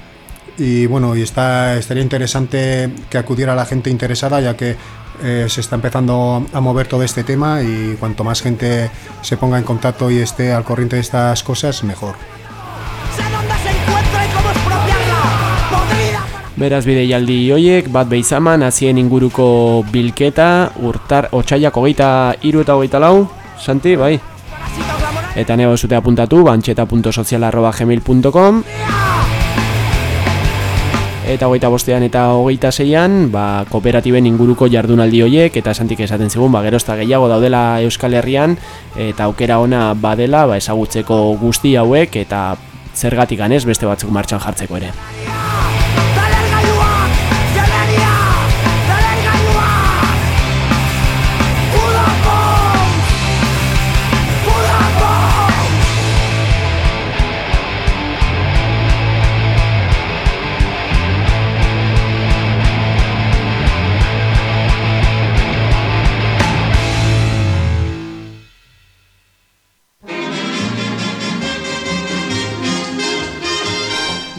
Y bueno, y está, estaría interesante que acudiera la gente interesada, ya que eh, se está empezando a mover todo este tema y cuanto más gente se ponga en contacto y esté al corriente de estas cosas, mejor. Beraz bideialdi hoiek, bat beizaman, azien inguruko bilketa, urtar, hogeita iru eta hogeita lau, Santi, bai? Eta nego zute apuntatu, bantxeta.soziala.gmail.com Eta hogeita bostean eta hogeita zeian, ba, kooperatiben inguruko jardunaldi hoiek, eta santik esaten zigun, ba, gerozta gehiago daudela Euskal Herrian, eta aukera ona badela, ba, ezagutzeko guzti hauek, eta zergatik ganez beste batzuk martxan jartzeko ere.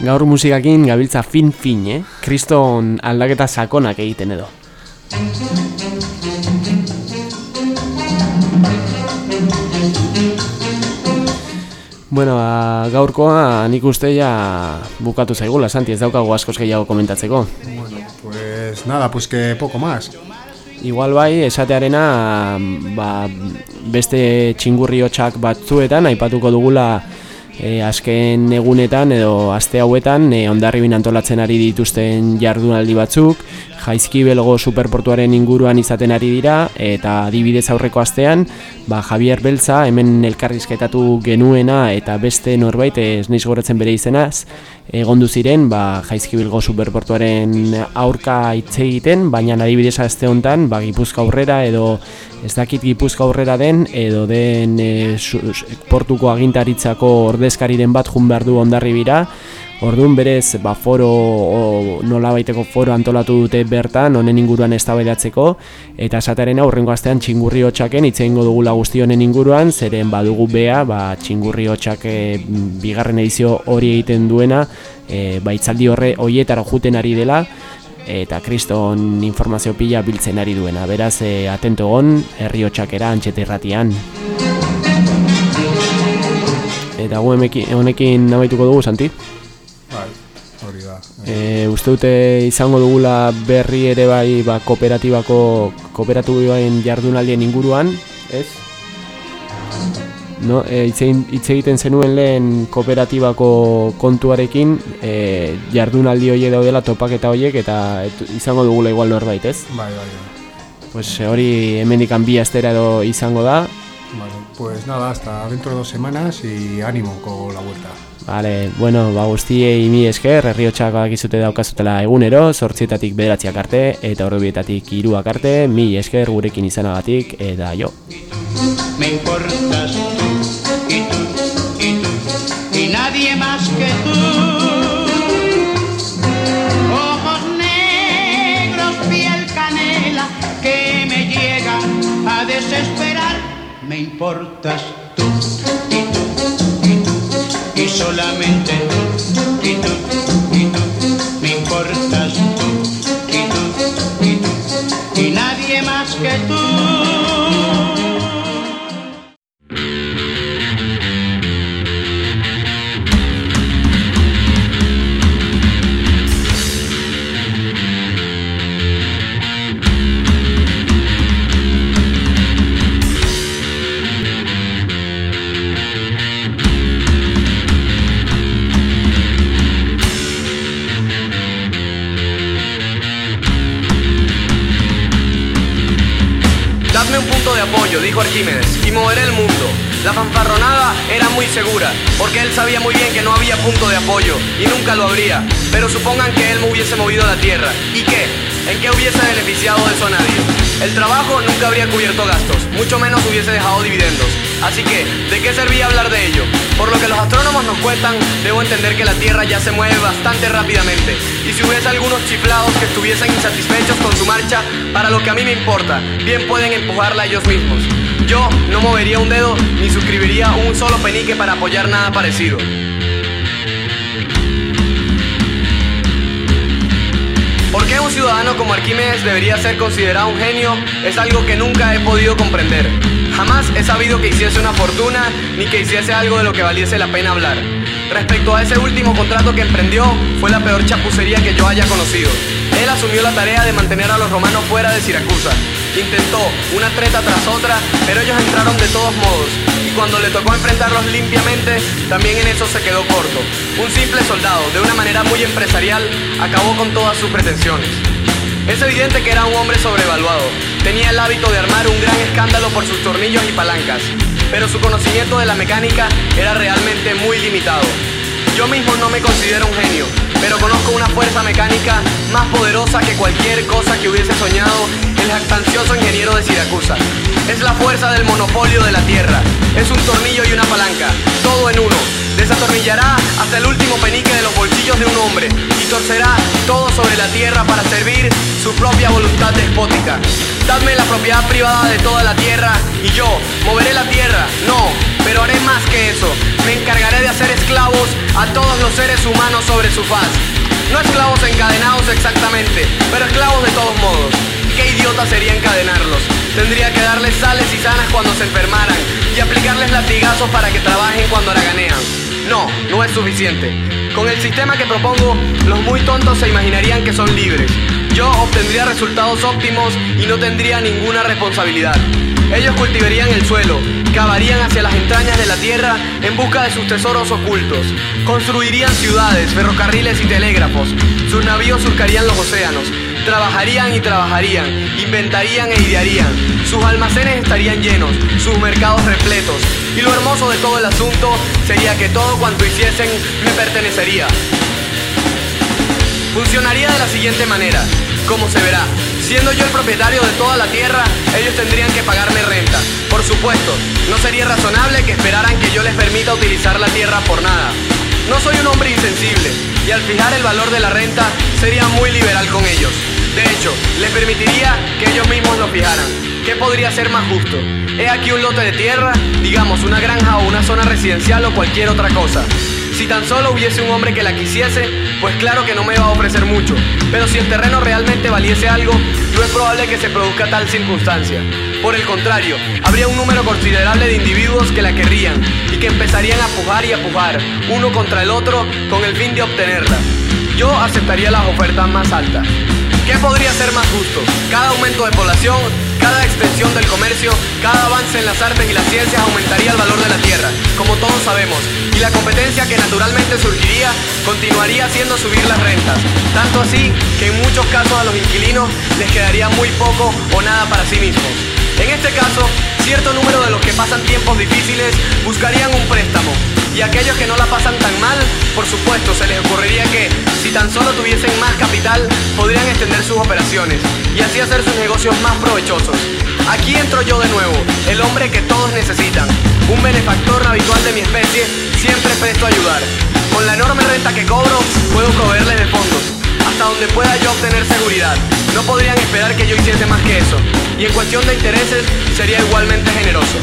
Gaur musikakin gabiltza fin-fin, eh? Kriston aldaketa sakonak egiten edo. Bueno, ba, gaurkoa nik uste ja bukatu zaigula, Santi, ez daukagu askoz gehiago komentatzeko. Pues nada, pues que poco más. Igual bai, esatearena ba, beste txingurri hotxak batzuetan, aipatuko dugula e, azken egunetan edo aste hauetan e, ondarribin antolatzen ari dituzten jardunaldi batzuk, Jaizkibelgo superportuaren inguruan izaten ari dira eta adibidez aurreko astean ba, Javier Beltza hemen elkarrizketatu genuena eta beste norbait ez naiz goratzen bere izenaz egondu ziren ba, Jaizkibelgo superportuaren aurka hitz egiten baina adibidez aste honetan ba, Gipuzka aurrera edo ez dakit Gipuzka aurrera den edo den e, portuko agintaritzako ordezkariren bat jun behar du ondarribira Orduan berez, ba, foro, o, nola baiteko foro antolatu dute bertan, honen inguruan eztabaidatzeko eta esataren aurrengo astean txingurri hotxaken hitz egingo dugula guzti honen inguruan, zeren badugu bea, ba, txingurri hotxak e, bigarren edizio hori egiten duena, e, ba, itzaldi horre hoietara juten ari dela, eta kriston informazio pila biltzen ari duena. Beraz, e, atento egon, herri hotxakera antxete irratian. Eta gu hemekin- honekin amaituko dugu, Santi? E, uste dute izango dugula berri ere bai ba, kooperatibako kooperatiboen jardunaldien inguruan, ez? No, e, hitz egin- hitz egiten zenuen lehen kooperatibako kontuarekin e, jardunaldi horiek daudela topaketa horiek eta et, izango dugula igual norbait, ez? Bai, bai, bai. Pues hori hemendikan bi astera edo izango da. Vale, pues nada, hasta dentro de dos semanas y ánimo con la vuelta. Vale, bueno, ba guztiei mi esker, herriotxak bakizute daukazutela egunero, sortzietatik bederatziak arte, eta ordubietatik hiruak arte, mi esker gurekin izanagatik, eta jo. Me importas tú y tú y tú y nadie más que tú. Ojos negros, piel canela que me llegan a desesperar. Me importas La fanfarronada era muy segura, porque él sabía muy bien que no había punto de apoyo, y nunca lo habría. Pero supongan que él me hubiese movido la tierra. ¿Y qué? ¿En qué hubiese beneficiado eso a nadie? El trabajo nunca habría cubierto gastos, mucho menos hubiese dejado dividendos. Así que, ¿de qué servía hablar de ello? Por lo que los astrónomos nos cuentan, debo entender que la Tierra ya se mueve bastante rápidamente. Y si hubiese algunos chiflados que estuviesen insatisfechos con su marcha, para lo que a mí me importa, bien pueden empujarla ellos mismos. Yo no movería un dedo ni suscribiría un solo penique para apoyar nada parecido. ¿Por qué un ciudadano como Arquímedes debería ser considerado un genio? Es algo que nunca he podido comprender. Jamás he sabido que hiciese una fortuna ni que hiciese algo de lo que valiese la pena hablar. Respecto a ese último contrato que emprendió, fue la peor chapucería que yo haya conocido. Él asumió la tarea de mantener a los romanos fuera de Siracusa. Intentó una treta tras otra, pero ellos entraron de todos modos. Y cuando le tocó enfrentarlos limpiamente, también en eso se quedó corto. Un simple soldado, de una manera muy empresarial, acabó con todas sus pretensiones. Es evidente que era un hombre sobrevaluado. Tenía el hábito de armar un gran escándalo por sus tornillos y palancas, pero su conocimiento de la mecánica era realmente muy limitado. Yo mismo no me considero un genio, pero conozco una fuerza mecánica más poderosa que cualquier cosa que hubiese soñado el jactancioso ingeniero de Siracusa. Es la fuerza del monopolio de la tierra. Es un tornillo y una palanca, todo en uno. Desatornillará hasta el último penique de los bolsillos de un hombre y torcerá todo sobre la tierra para servir su propia voluntad despótica. Dadme la propiedad privada de toda la tierra y yo moveré la tierra. No, pero haré más que eso. Me encargaré de hacer esclavos a todos los seres humanos sobre su faz. No esclavos encadenados exactamente, pero esclavos de todos modos. Qué idiota sería encadenarlos. Tendría que darles sales y sanas cuando se enfermaran y aplicarles latigazos para que trabajen cuando haraganean. No, no es suficiente. Con el sistema que propongo, los muy tontos se imaginarían que son libres. Yo obtendría resultados óptimos y no tendría ninguna responsabilidad. Ellos cultivarían el suelo, cavarían hacia las entrañas de la tierra en busca de sus tesoros ocultos, construirían ciudades, ferrocarriles y telégrafos, sus navíos surcarían los océanos, Trabajarían y trabajarían, inventarían e idearían. Sus almacenes estarían llenos, sus mercados repletos. Y lo hermoso de todo el asunto sería que todo cuanto hiciesen me pertenecería. Funcionaría de la siguiente manera, como se verá. Siendo yo el propietario de toda la tierra, ellos tendrían que pagarme renta. Por supuesto, no sería razonable que esperaran que yo les permita utilizar la tierra por nada. No soy un hombre insensible y al fijar el valor de la renta sería muy liberal con ellos. De hecho, les permitiría que ellos mismos lo fijaran. ¿Qué podría ser más justo? He aquí un lote de tierra, digamos una granja o una zona residencial o cualquier otra cosa. Si tan solo hubiese un hombre que la quisiese, pues claro que no me va a ofrecer mucho. Pero si el terreno realmente valiese algo, no es probable que se produzca tal circunstancia. Por el contrario, habría un número considerable de individuos que la querrían y que empezarían a pujar y a pujar, uno contra el otro, con el fin de obtenerla. Yo aceptaría las ofertas más altas. ¿Qué podría ser más justo? Cada aumento de población, cada extensión del comercio, cada avance en las artes y las ciencias aumentaría el valor de la tierra, como todos sabemos, y la competencia que naturalmente surgiría continuaría haciendo subir las rentas. Tanto así que en muchos casos a los inquilinos les quedaría muy poco o nada para sí mismos. En este caso, cierto número de los que pasan tiempos difíciles buscarían un préstamo, y aquellos que no la pasan tan mal, por supuesto, se les ocurriría que, si tan solo tuviesen más capital, podrían extender sus operaciones y así hacer sus negocios más provechosos. Aquí entro yo de nuevo, el hombre que todos necesitan, un benefactor habitual de mi especie, siempre presto a ayudar. Con la enorme renta que cobro, puedo proveerles de fondos, hasta donde pueda yo obtener seguridad. No podrían esperar que yo hiciese más que eso, y en cuestión de intereses, sería igualmente generoso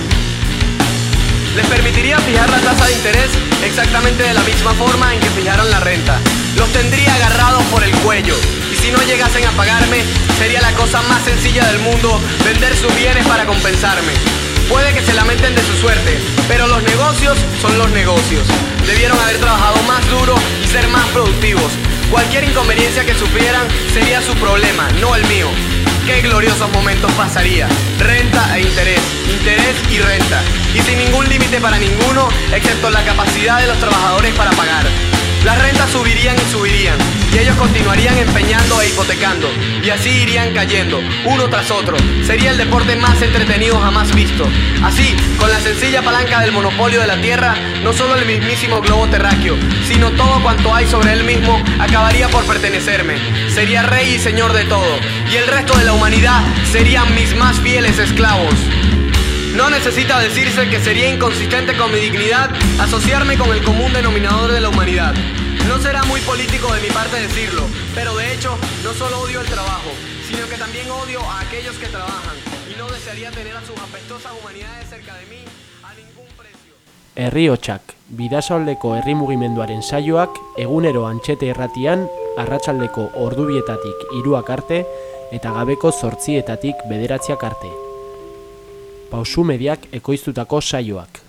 les permitiría fijar la tasa de interés exactamente de la misma forma en que fijaron la renta. Los tendría agarrados por el cuello y si no llegasen a pagarme, sería la cosa más sencilla del mundo vender sus bienes para compensarme. Puede que se lamenten de su suerte, pero los negocios son los negocios. Debieron haber trabajado más duro y ser más productivos. Cualquier inconveniencia que sufrieran sería su problema, no el mío. Qué gloriosos momentos pasaría. Renta e interés, interés y renta. Y sin ningún límite para ninguno, excepto la capacidad de los trabajadores para pagar. Las rentas subirían y subirían, y ellos continuarían empeñando e hipotecando, y así irían cayendo, uno tras otro. Sería el deporte más entretenido jamás visto. Así, con la sencilla palanca del monopolio de la Tierra, no solo el mismísimo globo terráqueo, sino todo cuanto hay sobre él mismo, acabaría por pertenecerme. Sería rey y señor de todo, y el resto de la humanidad serían mis más fieles esclavos. No necesita decirse que sería inconsistente con mi dignidad asociarme con el común denominador de la humanidad. No será muy político de mi parte decirlo, pero de hecho no solo odio el trabajo, sino que también odio a aquellos que trabajan y no desearía tener a sus apestosas humanidades cerca de mí a ningún precio. Egunero. Pausu mediak ekoiztutako saioak.